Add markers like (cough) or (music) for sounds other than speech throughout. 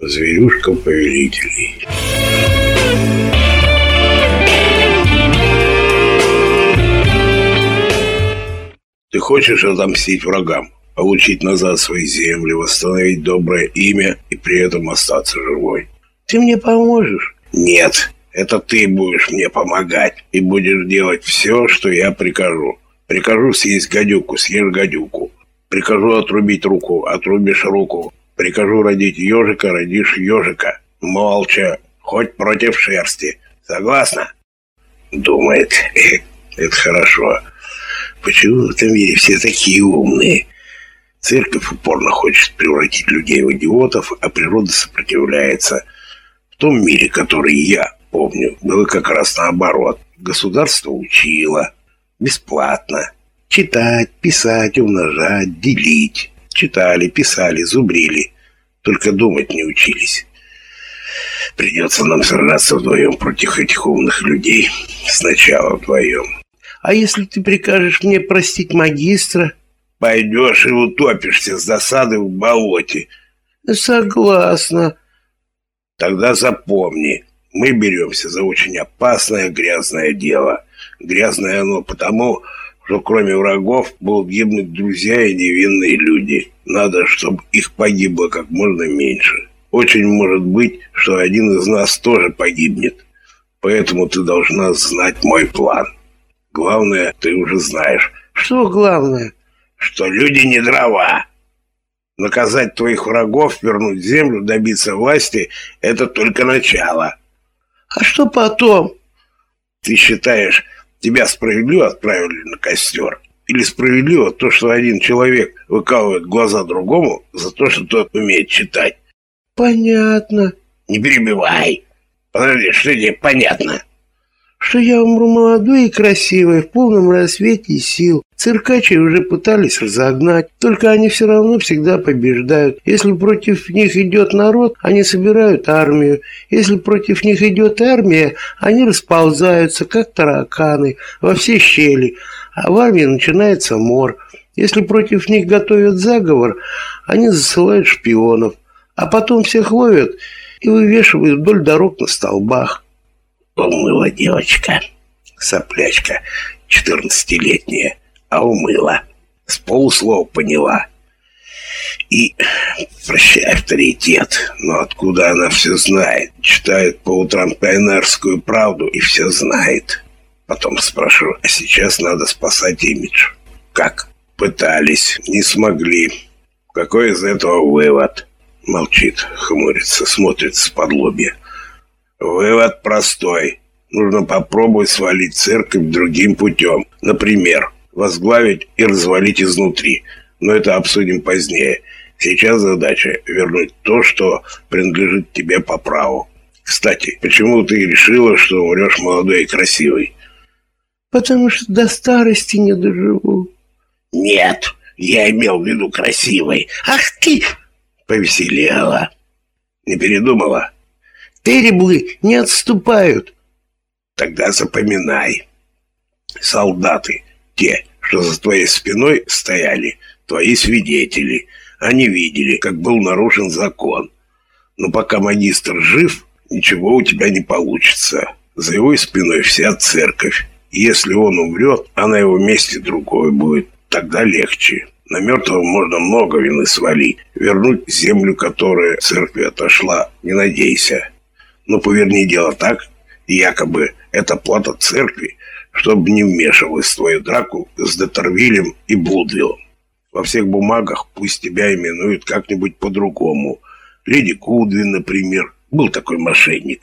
Зверюшка повелителей. Ты хочешь отомстить врагам, получить назад свои земли, восстановить доброе имя и при этом остаться живой. Ты мне поможешь? Нет, это ты будешь мне помогать и будешь делать все, что я прикажу. Прикажу съесть гадюку, съешь гадюку. Прикажу отрубить руку, отрубишь руку. Прикажу родить ежика, родишь ежика. Молча, хоть против шерсти. Согласна? Думает. (laughs) Это хорошо. Почему в этом мире все такие умные? Церковь упорно хочет превратить людей в идиотов, а природа сопротивляется. В том мире, который я помню, было как раз наоборот. Государство учило. Бесплатно. Читать, писать, умножать, делить. Читали, писали, зубрили. Только думать не учились. Придется нам сражаться вдвоем против этих умных людей. Сначала вдвоем. А если ты прикажешь мне простить магистра? Пойдешь и утопишься с досады в болоте. Согласна. Тогда запомни, мы беремся за очень опасное грязное дело. Грязное оно потому, что кроме врагов будут гибнуть друзья и невинные люди. Надо, чтобы их погибло как можно меньше. Очень может быть, что один из нас тоже погибнет. Поэтому ты должна знать мой план. Главное, ты уже знаешь. Что главное? Что люди не дрова. Наказать твоих врагов, вернуть землю, добиться власти – это только начало. А что потом? Ты считаешь, тебя справедливо отправили на костер? Или справедливо то, что один человек выкалывает глаза другому за то, что тот умеет читать? Понятно. Не перебивай. Подожди, что тебе понятно? Что я умру молодой и красивой, в полном рассвете сил. Циркачи уже пытались разогнать, только они все равно всегда побеждают. Если против них идет народ, они собирают армию. Если против них идет армия, они расползаются, как тараканы, во все щели. А в армии начинается мор. Если против них готовят заговор, они засылают шпионов. А потом всех ловят и вывешивают вдоль дорог на столбах. Умыла девочка, соплячка, четырнадцатилетняя а умыла. С полуслова поняла. И, прощай, авторитет, но откуда она все знает? Читает по утрам Кайнарскую правду и все знает. Потом спрошу, а сейчас надо спасать имидж. Как? Пытались, не смогли. Какой из этого вывод? Молчит, хмурится, смотрит с подлобья. Вывод простой. Нужно попробовать свалить церковь другим путем. Например, возглавить и развалить изнутри. Но это обсудим позднее. Сейчас задача вернуть то, что принадлежит тебе по праву. Кстати, почему ты решила, что умрешь молодой и красивой? Потому что до старости не доживу. Нет, я имел в виду красивой. Ах ты! Повеселела. Не передумала? Тереблы не отступают. Тогда запоминай. Солдаты те, что за твоей спиной стояли, твои свидетели. Они видели, как был нарушен закон. Но пока магистр жив, ничего у тебя не получится. За его спиной вся церковь. Если он умрет, а на его месте другой будет. Тогда легче. На мертвого можно много вины свалить. Вернуть землю, которая церкви отошла, не надейся. Но поверни дело так, якобы это плата церкви, чтобы не вмешивалась в твою драку с Детервилем и Блудвиллом. Во всех бумагах пусть тебя именуют как-нибудь по-другому. Леди Кудвин, например, был такой мошенник.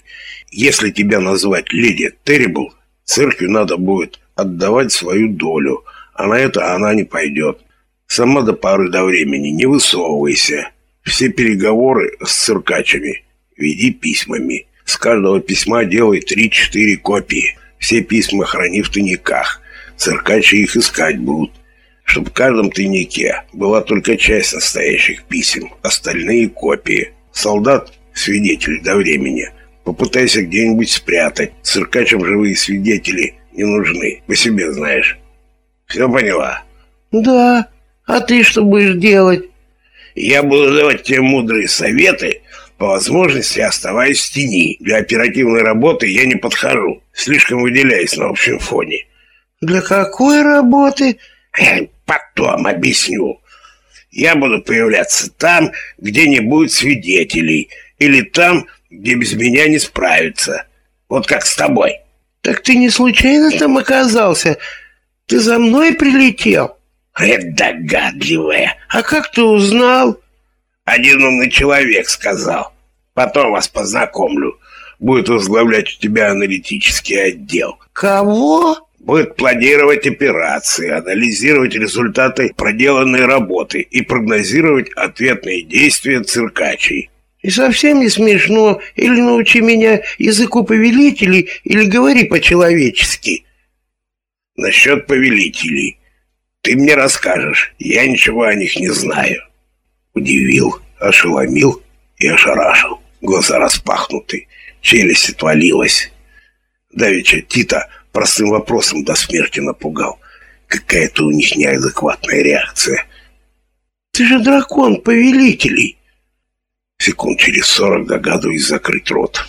Если тебя назвать леди Террибл, церкви надо будет отдавать свою долю, а на это она не пойдет. Сама до поры до времени не высовывайся. Все переговоры с циркачами веди письмами. С каждого письма делай 3-4 копии. Все письма храни в тайниках. Циркачи их искать будут. Чтоб в каждом тайнике была только часть настоящих писем, остальные копии. Солдат – свидетель до времени. Попытайся где-нибудь спрятать. Циркачам живые свидетели не нужны. По себе знаешь. Все поняла? Да. А ты что будешь делать? Я буду давать тебе мудрые советы По возможности оставаясь в тени. Для оперативной работы я не подхожу. Слишком выделяюсь на общем фоне. Для какой работы? Потом объясню. Я буду появляться там, где не будет свидетелей, или там, где без меня не справятся. Вот как с тобой. Так ты не случайно там оказался? Ты за мной прилетел? Это догадливая. А как ты узнал? Один умный человек сказал. Потом вас познакомлю. Будет возглавлять у тебя аналитический отдел. Кого? Будет планировать операции, анализировать результаты проделанной работы и прогнозировать ответные действия циркачей. И совсем не смешно. Или научи меня языку повелителей, или говори по-человечески. Насчет повелителей. Ты мне расскажешь. Я ничего о них не знаю. Удивил, ошеломил и ошарашил. Глаза распахнуты, челюсть отвалилась. Давеча Тита простым вопросом до смерти напугал. Какая-то у них неадекватная реакция. «Ты же дракон повелителей!» Секунд через сорок догадываюсь закрыть рот.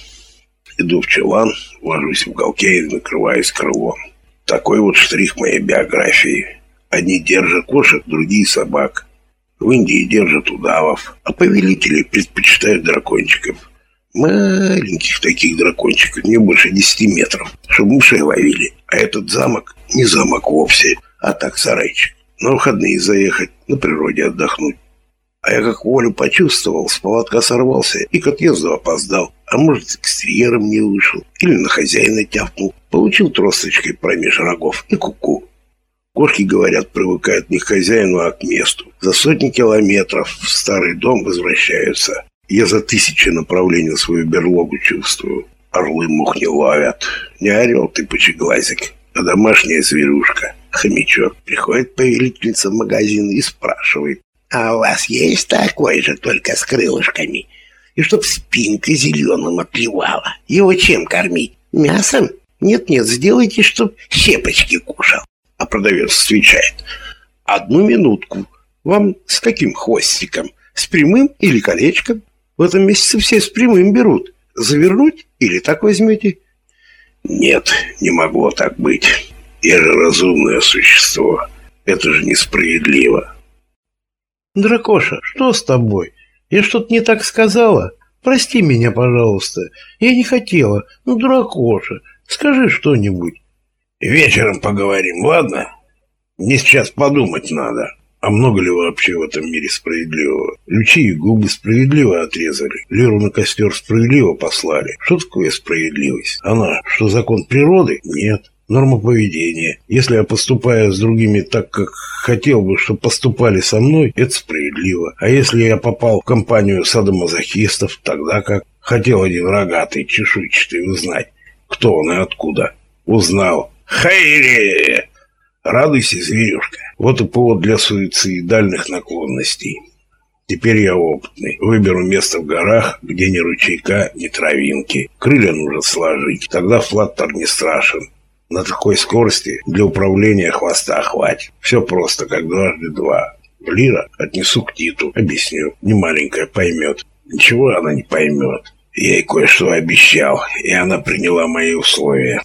Иду в чулан, ложусь в уголке и накрываюсь крылом. Такой вот штрих моей биографии. Одни держат кошек, другие собак. В Индии держат удавов, а повелители предпочитают дракончиков. Маленьких таких дракончиков, не больше десяти метров, чтобы мышей ловили. А этот замок не замок вовсе, а так сарайчик. На выходные заехать, на природе отдохнуть. А я как волю почувствовал, с поводка сорвался и к отъезду опоздал. А может, экстерьером не вышел. Или на хозяина тяпнул. Получил тросточкой промеж рогов и куку. -ку. Кошки, говорят, привыкают не к хозяину, а к месту. За сотни километров в старый дом возвращаются. Я за тысячи направлений свою берлогу чувствую. Орлы мух не ловят. Не орел ты, пучеглазик, а домашняя зверюшка. Хомячок. Приходит повелительница в магазин и спрашивает, а у вас есть такой же, только с крылышками? И чтоб спинка зеленым отливала. Его чем кормить? Мясом? Нет-нет, сделайте, чтоб щепочки кушал. А продавец отвечает. Одну минутку. Вам с каким хвостиком? С прямым или колечком? В этом месяце все с прямым берут. Завернуть или так возьмете? Нет, не могло так быть. Я же разумное существо. Это же несправедливо. Дракоша, что с тобой? Я что-то не так сказала? Прости меня, пожалуйста. Я не хотела. Ну, дракоша, скажи что-нибудь. Вечером поговорим, ладно? Мне сейчас подумать надо. А много ли вообще в этом мире справедливого? Лючи и губы справедливо отрезали. Леру на костер справедливо послали. Что такое справедливость? Она, что закон природы? Нет норма поведения. Если я поступаю с другими так, как хотел бы, чтобы поступали со мной, это справедливо. А если я попал в компанию садомазохистов, тогда как хотел один рогатый, чешуйчатый узнать, кто он и откуда. Узнал. Хайре! Радуйся, зверюшка. Вот и повод для суицидальных наклонностей. Теперь я опытный. Выберу место в горах, где ни ручейка, ни травинки. Крылья нужно сложить. Тогда флаттер не страшен. На такой скорости для управления хвоста хватит. Все просто, как дважды два. Лира отнесу к Титу, объясню. Не маленькая поймет. Ничего она не поймет. Я ей кое-что обещал, и она приняла мои условия.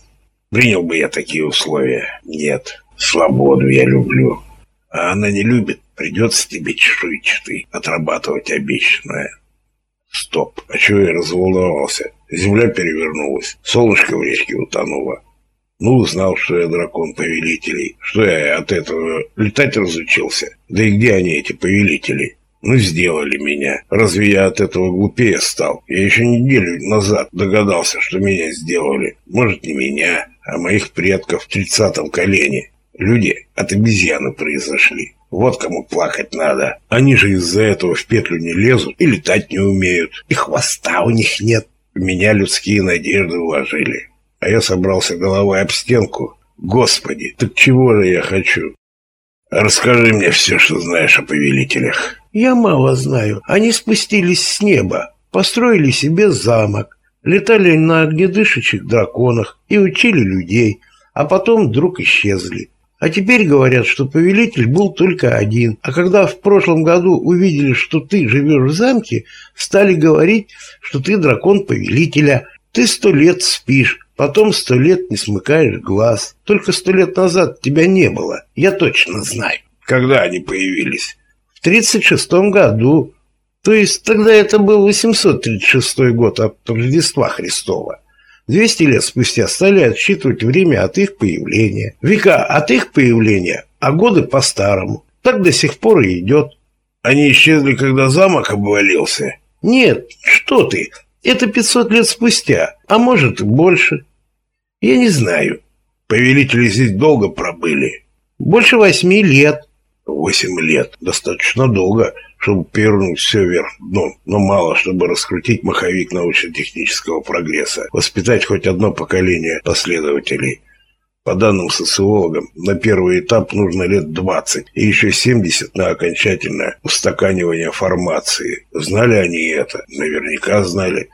Принял бы я такие условия? Нет. Свободу я люблю. А она не любит. Придется тебе чешуйчатый отрабатывать обещанное. Стоп. А чего я разволновался? Земля перевернулась. Солнышко в речке утонуло. Ну, узнал, что я дракон повелителей. Что я от этого летать разучился? Да и где они, эти повелители? Ну, сделали меня. Разве я от этого глупее стал? Я еще неделю назад догадался, что меня сделали. Может, не меня, а моих предков в тридцатом колене. Люди от обезьяны произошли. Вот кому плакать надо. Они же из-за этого в петлю не лезут и летать не умеют. И хвоста у них нет. В меня людские надежды вложили а я собрался головой об стенку. Господи, так чего же я хочу? Расскажи мне все, что знаешь о повелителях. Я мало знаю. Они спустились с неба, построили себе замок, летали на огнедышащих драконах и учили людей, а потом вдруг исчезли. А теперь говорят, что повелитель был только один. А когда в прошлом году увидели, что ты живешь в замке, стали говорить, что ты дракон повелителя. Ты сто лет спишь, потом сто лет не смыкаешь глаз. Только сто лет назад тебя не было, я точно знаю. Когда они появились? В тридцать шестом году. То есть тогда это был 836 год от Рождества Христова. 200 лет спустя стали отсчитывать время от их появления. Века от их появления, а годы по-старому. Так до сих пор и идет. Они исчезли, когда замок обвалился? Нет, что ты, это 500 лет спустя, а может больше. Я не знаю. Повелители здесь долго пробыли? Больше восьми лет. Восемь лет. Достаточно долго чтобы пернуть все вверх дном, но мало, чтобы раскрутить маховик научно-технического прогресса, воспитать хоть одно поколение последователей. По данным социологам, на первый этап нужно лет 20 и еще 70 на окончательное устаканивание формации. Знали они это? Наверняка знали.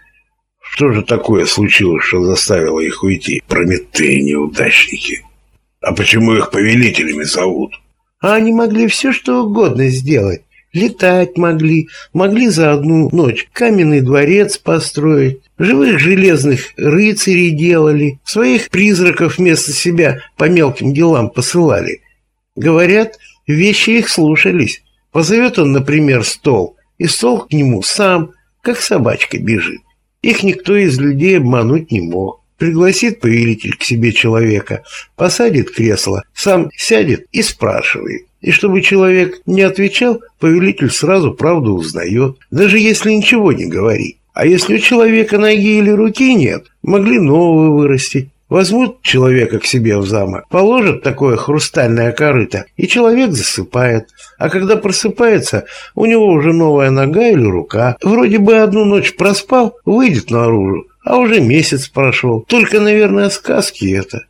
Что же такое случилось, что заставило их уйти? Прометеи неудачники. А почему их повелителями зовут? А они могли все что угодно сделать. Летать могли, могли за одну ночь каменный дворец построить, живых железных рыцарей делали, своих призраков вместо себя по мелким делам посылали. Говорят, вещи их слушались. Позовет он, например, стол, и стол к нему сам, как собачка бежит. Их никто из людей обмануть не мог. Пригласит повелитель к себе человека, посадит кресло, сам сядет и спрашивает. И чтобы человек не отвечал, повелитель сразу правду узнает, даже если ничего не говорит. А если у человека ноги или руки нет, могли новую вырастить. Возьмут человека к себе в замок, положат такое хрустальное корыто, и человек засыпает. А когда просыпается, у него уже новая нога или рука. Вроде бы одну ночь проспал, выйдет наружу, а уже месяц прошел. Только, наверное, сказки это.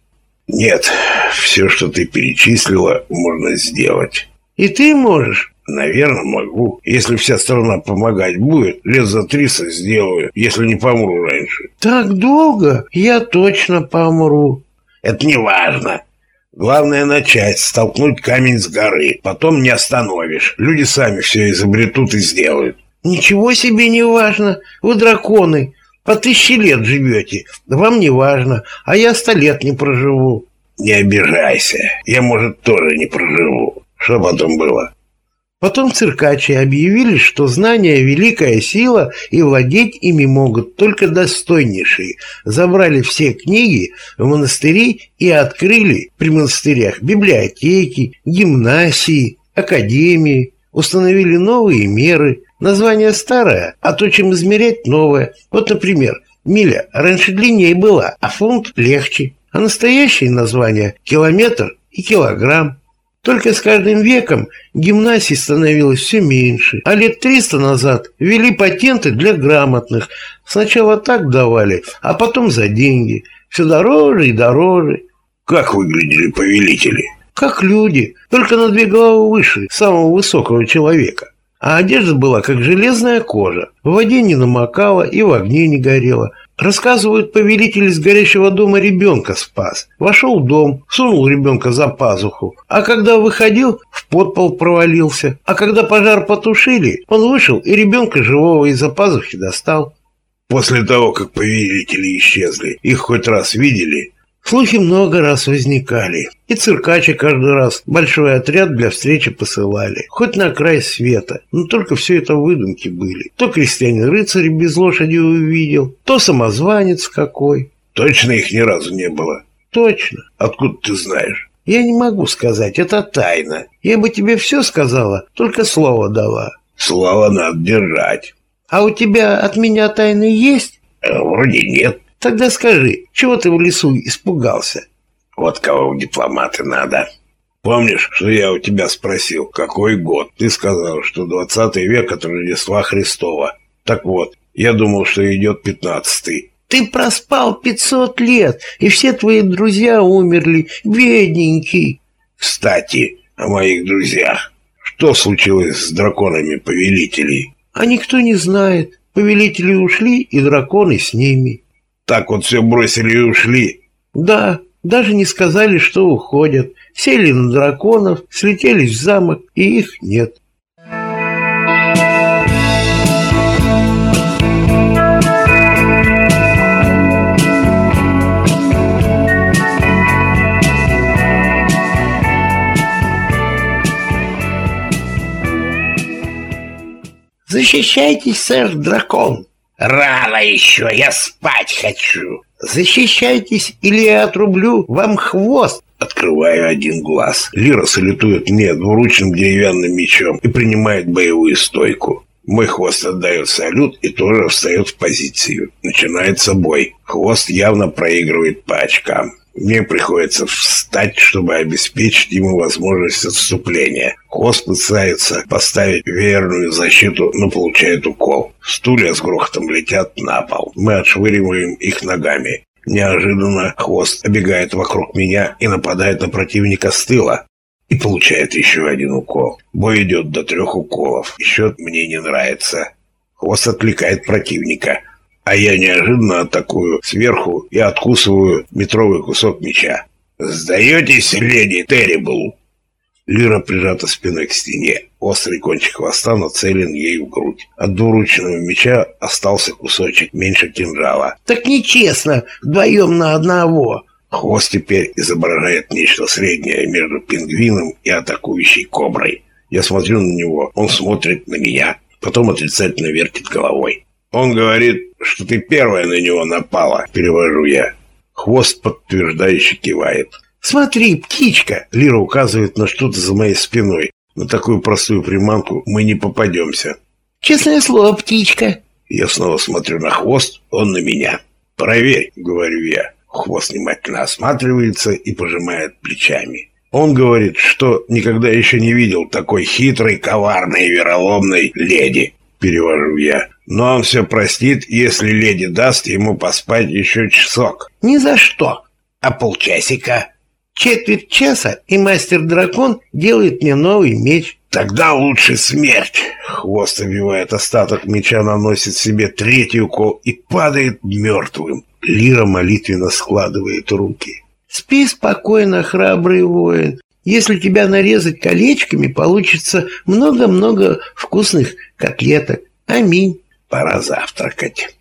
Нет, все, что ты перечислила, можно сделать. И ты можешь? Наверное, могу. Если вся страна помогать будет, лет за триста сделаю, если не помру раньше. Так долго? Я точно помру. Это не важно. Главное начать, столкнуть камень с горы. Потом не остановишь. Люди сами все изобретут и сделают. Ничего себе не важно. Вы драконы. По тысяче лет живете. Вам не важно. А я сто лет не проживу. Не обижайся. Я, может, тоже не проживу. Что потом было? Потом циркачи объявили, что знания – великая сила, и владеть ими могут только достойнейшие. Забрали все книги в монастыри и открыли при монастырях библиотеки, гимнасии, академии. Установили новые меры. Название старое, а то, чем измерять, новое. Вот, например, миля раньше длиннее была, а фунт легче. А настоящее название – километр и килограмм. Только с каждым веком гимнасий становилось все меньше, а лет 300 назад ввели патенты для грамотных. Сначала так давали, а потом за деньги. Все дороже и дороже. Как выглядели повелители? Как люди, только на две головы выше самого высокого человека. А одежда была как железная кожа. В воде не намокала и в огне не горела. Рассказывают, повелитель из горящего дома ребенка спас. Вошел в дом, сунул ребенка за пазуху, а когда выходил, в подпол провалился. А когда пожар потушили, он вышел и ребенка живого из-за пазухи достал. После того, как повелители исчезли, их хоть раз видели? Слухи много раз возникали. И циркачи каждый раз большой отряд для встречи посылали. Хоть на край света. Но только все это выдумки были. То крестьянин-рыцарь без лошади увидел, то самозванец какой. Точно их ни разу не было? Точно. Откуда ты знаешь? Я не могу сказать, это тайна. Я бы тебе все сказала, только слово дала. Слово надо держать. А у тебя от меня тайны есть? Э, вроде нет. Тогда скажи, чего ты в лесу испугался? Вот кого в дипломаты надо. Помнишь, что я у тебя спросил, какой год? Ты сказал, что 20 век от Рождества Христова. Так вот, я думал, что идет 15 Ты проспал 500 лет, и все твои друзья умерли, бедненький. Кстати, о моих друзьях. Что случилось с драконами повелителей? А никто не знает. Повелители ушли, и драконы с ними. Так вот все бросили и ушли? Да, Даже не сказали, что уходят. Сели на драконов, слетелись в замок, и их нет. Защищайтесь, сэр, дракон. Рано еще, я спать хочу. Защищайтесь, или я отрублю вам хвост. Открываю один глаз. Лира салютует мне двуручным деревянным мечом и принимает боевую стойку. Мой хвост отдает салют и тоже встает в позицию. Начинается бой. Хвост явно проигрывает по очкам. Мне приходится встать, чтобы обеспечить ему возможность отступления. Хвост пытается поставить верную защиту, но получает укол. Стулья с грохотом летят на пол. Мы отшвыриваем их ногами. Неожиданно хвост обегает вокруг меня и нападает на противника с тыла. И получает еще один укол. Бой идет до трех уколов. Счет мне не нравится. Хвост отвлекает противника а я неожиданно атакую сверху и откусываю метровый кусок меча. «Сдаетесь, леди Террибл?» Лира прижата спиной к стене. Острый кончик хвоста нацелен ей в грудь. От двуручного меча остался кусочек меньше кинжала. «Так нечестно! Вдвоем на одного!» Хвост теперь изображает нечто среднее между пингвином и атакующей коброй. Я смотрю на него, он смотрит на меня, потом отрицательно вертит головой. Он говорит, что ты первая на него напала, перевожу я. Хвост подтверждающе кивает. «Смотри, птичка!» Лира указывает на что-то за моей спиной. На такую простую приманку мы не попадемся. «Честное слово, птичка!» Я снова смотрю на хвост, он на меня. «Проверь», — говорю я. Хвост внимательно осматривается и пожимает плечами. Он говорит, что никогда еще не видел такой хитрой, коварной и вероломной леди. Перевожу я. Но он все простит, если леди даст ему поспать еще часок. Ни за что. А полчасика? Четверть часа, и мастер-дракон делает мне новый меч. Тогда лучше смерть. Хвост обивает остаток меча, наносит себе третий укол и падает мертвым. Лира молитвенно складывает руки. Спи спокойно, храбрый воин. Если тебя нарезать колечками, получится много-много вкусных котлеток. Аминь пора завтракать.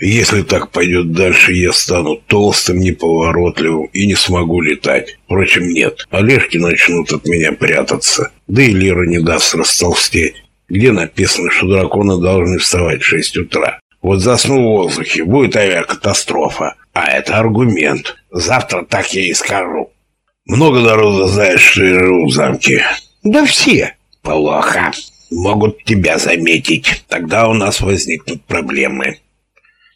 Если так пойдет дальше, я стану толстым, неповоротливым и не смогу летать. Впрочем, нет. Олежки начнут от меня прятаться. Да и Лера не даст растолстеть. Где написано, что драконы должны вставать в 6 утра? Вот засну в воздухе, будет авиакатастрофа. А это аргумент. Завтра так я и скажу. Много народа знает, что я живу в замке. Да все. Плохо. Могут тебя заметить. Тогда у нас возникнут проблемы.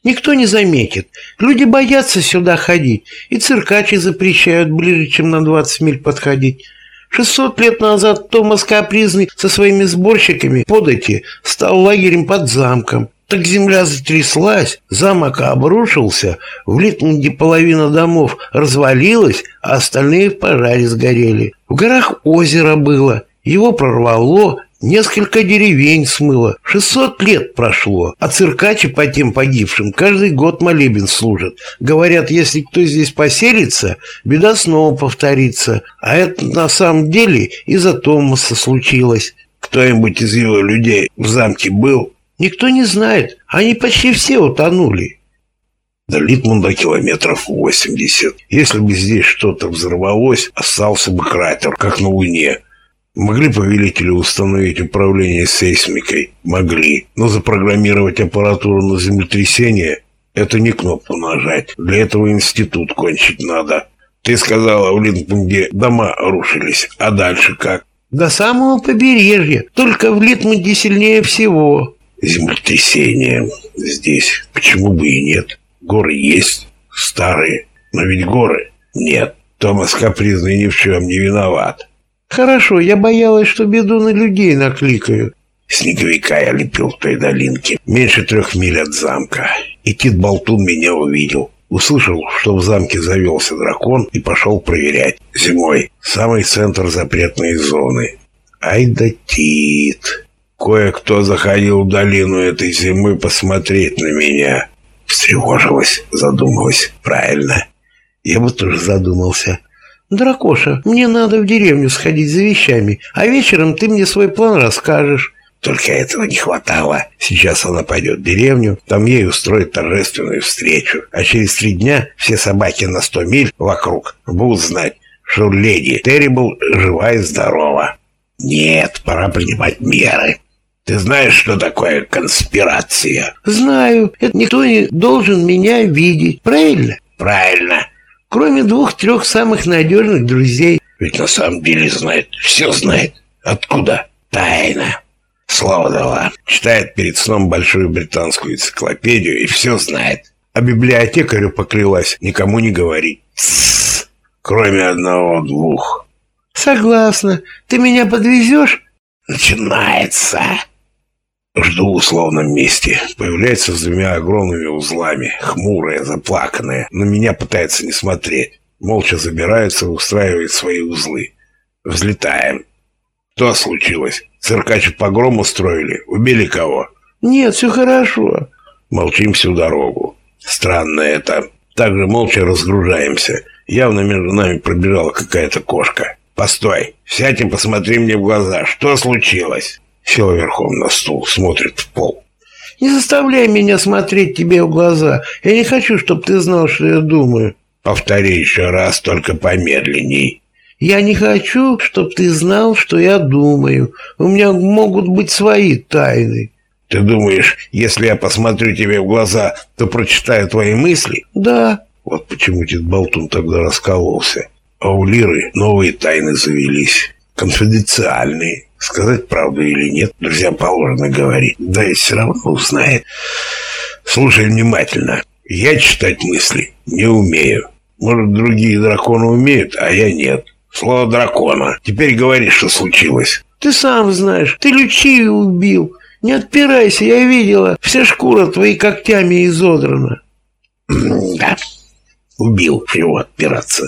Никто не заметит. Люди боятся сюда ходить, и циркачи запрещают ближе, чем на 20 миль подходить. 600 лет назад Томас Капризный со своими сборщиками подати стал лагерем под замком. Так земля затряслась, замок обрушился, в Литмунде половина домов развалилась, а остальные в пожаре сгорели. В горах озеро было, его прорвало, Несколько деревень смыло. Шестьсот лет прошло. А циркачи по тем погибшим каждый год молебен служат. Говорят, если кто здесь поселится, беда снова повторится. А это на самом деле из-за Томаса случилось. Кто-нибудь из его людей в замке был? Никто не знает. Они почти все утонули. До Литмунда километров 80. Если бы здесь что-то взорвалось, остался бы кратер, как на Луне. Могли повелители установить управление сейсмикой? Могли. Но запрограммировать аппаратуру на землетрясение – это не кнопку нажать. Для этого институт кончить надо. Ты сказала, в Литмунде дома рушились. А дальше как? До самого побережья. Только в Литмунде сильнее всего. Землетрясение здесь. Почему бы и нет? Горы есть, старые. Но ведь горы нет. Томас капризный ни в чем не виноват. Хорошо, я боялась, что беду на людей накликаю. Снеговика я лепил в той долинке, меньше трех миль от замка. И Тит Болтун меня увидел. Услышал, что в замке завелся дракон и пошел проверять. Зимой. Самый центр запретной зоны. Ай да Тит. Кое-кто заходил в долину этой зимы посмотреть на меня. Встревожилась, задумалась. Правильно. Я бы тоже задумался. Дракоша, мне надо в деревню сходить за вещами, а вечером ты мне свой план расскажешь. Только этого не хватало. Сейчас она пойдет в деревню, там ей устроят торжественную встречу. А через три дня все собаки на сто миль вокруг будут знать, что леди Террибл жива и здорова. Нет, пора принимать меры. Ты знаешь, что такое конспирация? Знаю. Это никто не должен меня видеть. Правильно? Правильно. Кроме двух-трех самых надежных друзей. Ведь на самом деле знает. Все знает. Откуда? Тайна. Слово дала. Читает перед сном большую британскую энциклопедию и все знает. А библиотекарю поклялась никому не говорить. Тссс. Кроме одного-двух. Согласна. Ты меня подвезешь? Начинается. Жду в условном месте. Появляется с двумя огромными узлами. Хмурая, заплаканная. На меня пытается не смотреть. Молча забирается устраивает свои узлы. Взлетаем. Что случилось? Циркач погром устроили? Убили кого? Нет, все хорошо. Молчим всю дорогу. Странно это. Также молча разгружаемся. Явно между нами пробежала какая-то кошка. Постой, сядь и посмотри мне в глаза. Что случилось? Сел верхом на стул, смотрит в пол. Не заставляй меня смотреть тебе в глаза. Я не хочу, чтобы ты знал, что я думаю. Повтори еще раз, только помедленней. Я не хочу, чтобы ты знал, что я думаю. У меня могут быть свои тайны. Ты думаешь, если я посмотрю тебе в глаза, то прочитаю твои мысли? Да. Вот почему этот болтун тогда раскололся. А у Лиры новые тайны завелись. Конфиденциальные. Сказать правду или нет, друзьям положено говорить. Да и все равно узнает. Слушай внимательно. Я читать мысли не умею. Может, другие драконы умеют, а я нет. Слово дракона. Теперь говори, что случилось. Ты сам знаешь, ты Лючию убил. Не отпирайся, я видела. Вся шкура твоей когтями изодрана. (clears throat) Да, убил, чего отпираться.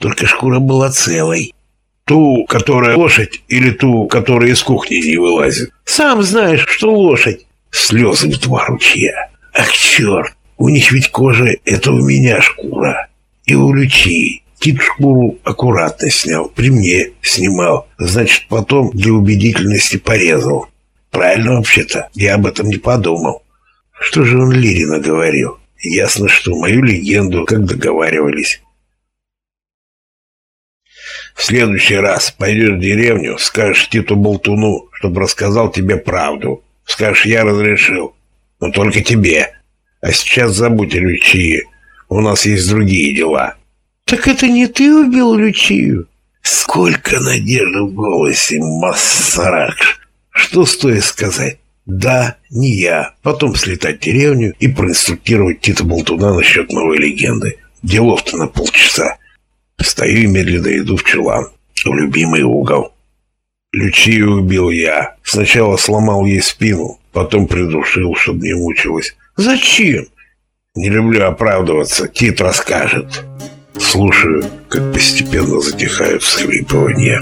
Только шкура была целой. Ту, которая лошадь, или ту, которая из кухни не вылазит? Сам знаешь, что лошадь. Слезы в два ручья. Ах, черт, у них ведь кожа — это у меня шкура. И у Лючии. Кит шкуру аккуратно снял, при мне снимал. Значит, потом для убедительности порезал. Правильно вообще-то, я об этом не подумал. Что же он Лирина говорил? Ясно, что мою легенду, как договаривались. В следующий раз пойдешь в деревню, скажешь Титу Болтуну, чтобы рассказал тебе правду. Скажешь, я разрешил. Но только тебе. А сейчас забудь о Лючии. У нас есть другие дела. Так это не ты убил Лючию? Сколько надежды в голосе, Массаракш. Что стоит сказать? Да, не я. Потом слетать в деревню и проинструктировать Тита Болтуна насчет новой легенды. Делов-то на полчаса. Стою и медленно иду в чулан. В любимый угол. Лючию убил я. Сначала сломал ей спину, потом придушил, чтобы не мучилась. Зачем? Не люблю оправдываться. Тит расскажет. Слушаю, как постепенно затихают всхлипывания.